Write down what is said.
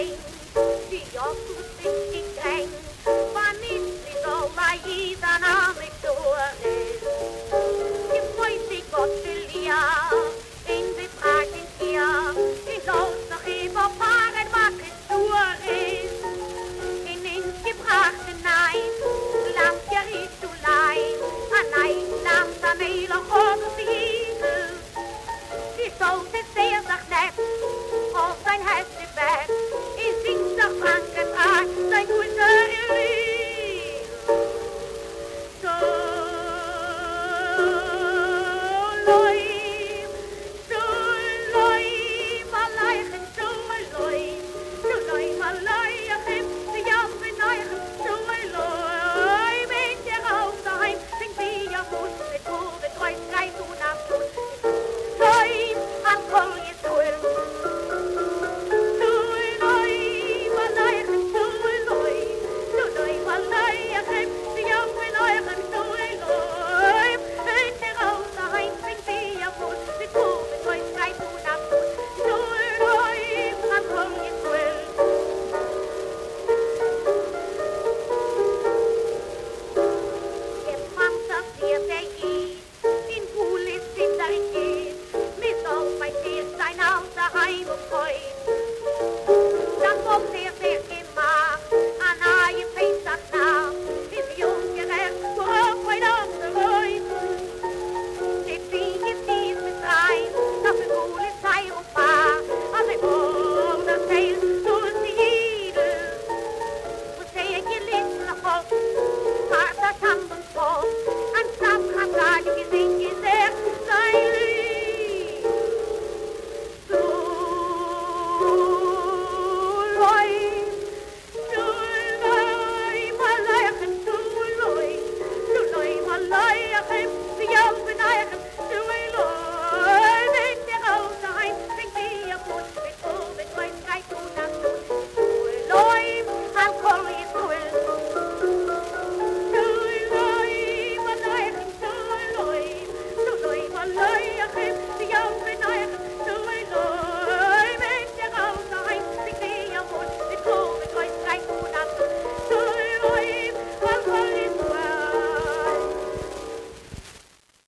Bye.